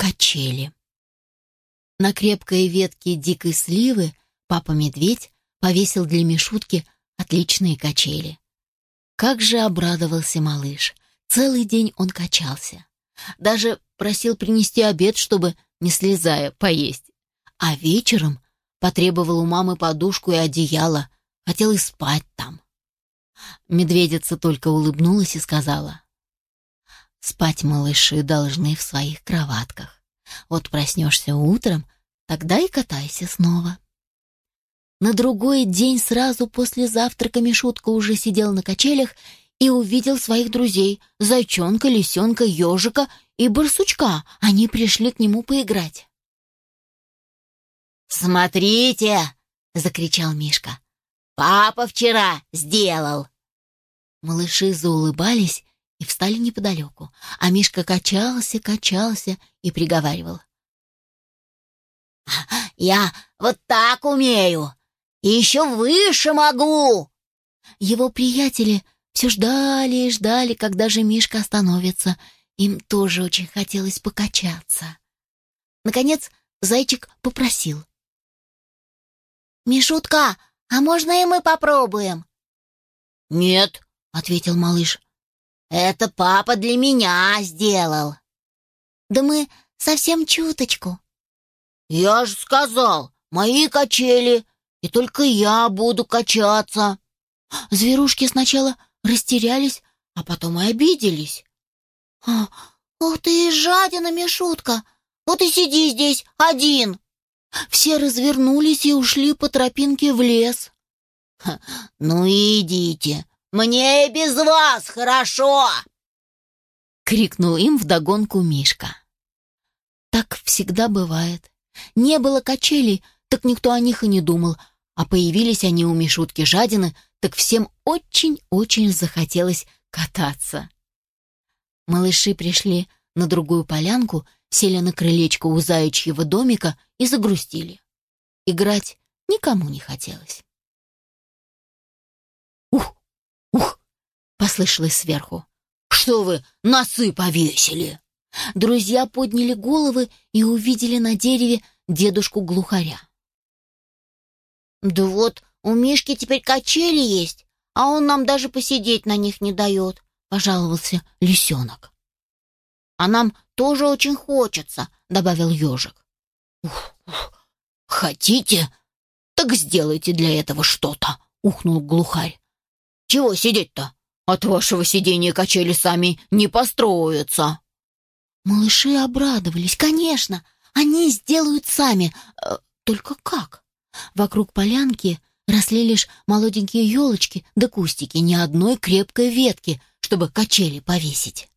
качели. На крепкой ветке дикой сливы папа-медведь повесил для Мишутки отличные качели. Как же обрадовался малыш. Целый день он качался. Даже просил принести обед, чтобы, не слезая, поесть. А вечером потребовал у мамы подушку и одеяло, хотел и спать там. Медведица только улыбнулась и сказала, «Спать малыши должны в своих кроватках. Вот проснешься утром, тогда и катайся снова». На другой день сразу после завтрака Мишутка уже сидел на качелях и увидел своих друзей — зайчонка, лисенка, ежика и барсучка. Они пришли к нему поиграть. «Смотрите!» — закричал Мишка. «Папа вчера сделал!» Малыши заулыбались и встали неподалеку, а Мишка качался, качался и приговаривал. «Я вот так умею! И еще выше могу!» Его приятели все ждали и ждали, когда же Мишка остановится. Им тоже очень хотелось покачаться. Наконец зайчик попросил. «Мишутка, а можно и мы попробуем?» «Нет», — ответил малыш. «Это папа для меня сделал». «Да мы совсем чуточку». «Я же сказал, мои качели, и только я буду качаться». Зверушки сначала растерялись, а потом и обиделись. «А, «Ух ты жадина, Мишутка! Вот и сиди здесь один!» Все развернулись и ушли по тропинке в лес. «Ну идите, мне и без вас хорошо!» — крикнул им вдогонку Мишка. Так всегда бывает. Не было качелей, так никто о них и не думал, а появились они у Мишутки жадины, так всем очень-очень захотелось кататься. Малыши пришли на другую полянку, сели на крылечко у заячьего домика и загрустили. Играть никому не хотелось. «Ух! Ух!» — послышалось сверху. «Что вы носы повесили?» Друзья подняли головы и увидели на дереве дедушку-глухаря. «Да вот, у Мишки теперь качели есть, а он нам даже посидеть на них не дает», — пожаловался лисенок. «А нам тоже очень хочется», — добавил ежик. «Ух, ух, хотите? Так сделайте для этого что-то», — ухнул глухарь. «Чего сидеть-то? От вашего сидения качели сами не построятся». Малыши обрадовались. «Конечно, они сделают сами. Э, только как?» Вокруг полянки росли лишь молоденькие елочки да кустики, ни одной крепкой ветки, чтобы качели повесить.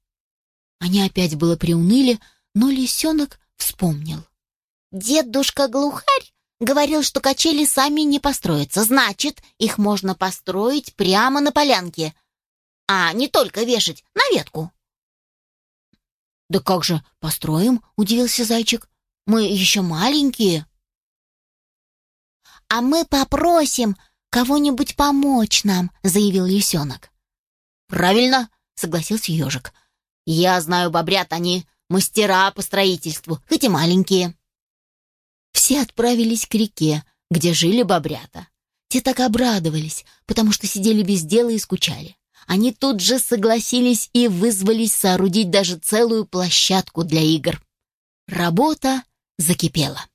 Они опять было приуныли, но лисенок вспомнил. «Дедушка-глухарь говорил, что качели сами не построятся. Значит, их можно построить прямо на полянке, а не только вешать на ветку». «Да как же построим?» — удивился зайчик. «Мы еще маленькие». «А мы попросим кого-нибудь помочь нам», — заявил лисенок. «Правильно», — согласился ежик. «Я знаю бобрят, они мастера по строительству, хоть и маленькие». Все отправились к реке, где жили бобрята. Те так обрадовались, потому что сидели без дела и скучали. Они тут же согласились и вызвались соорудить даже целую площадку для игр. Работа закипела.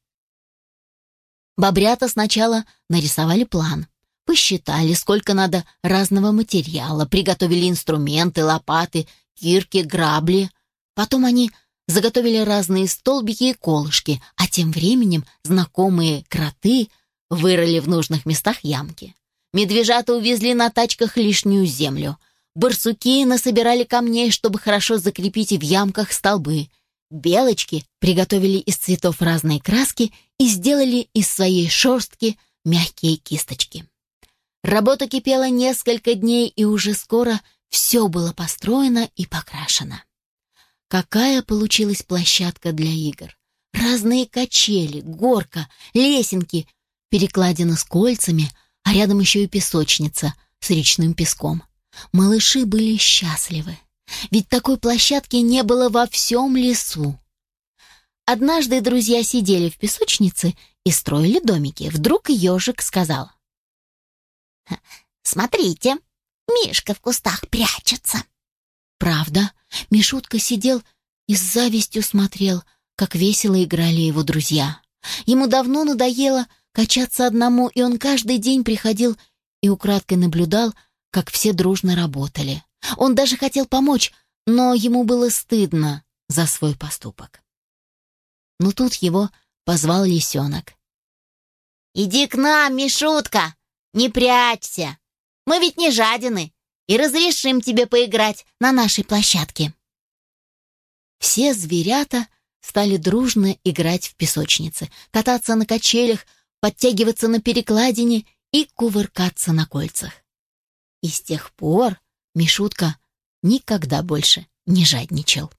Бобрята сначала нарисовали план, посчитали, сколько надо разного материала, приготовили инструменты, лопаты, кирки, грабли. Потом они заготовили разные столбики и колышки, а тем временем знакомые кроты вырыли в нужных местах ямки. Медвежата увезли на тачках лишнюю землю. Барсуки насобирали камней, чтобы хорошо закрепить в ямках столбы. Белочки приготовили из цветов разные краски и сделали из своей шерстки мягкие кисточки. Работа кипела несколько дней, и уже скоро все было построено и покрашено. Какая получилась площадка для игр! Разные качели, горка, лесенки, перекладина с кольцами, а рядом еще и песочница с речным песком. Малыши были счастливы, ведь такой площадки не было во всем лесу. однажды друзья сидели в песочнице и строили домики. Вдруг ежик сказал. «Смотрите, Мишка в кустах прячется». Правда, Мишутка сидел и с завистью смотрел, как весело играли его друзья. Ему давно надоело качаться одному, и он каждый день приходил и украдкой наблюдал, как все дружно работали. Он даже хотел помочь, но ему было стыдно за свой поступок. Но тут его позвал лисенок. «Иди к нам, Мишутка! Не прячься! Мы ведь не жадины и разрешим тебе поиграть на нашей площадке». Все зверята стали дружно играть в песочнице, кататься на качелях, подтягиваться на перекладине и кувыркаться на кольцах. И с тех пор Мишутка никогда больше не жадничал.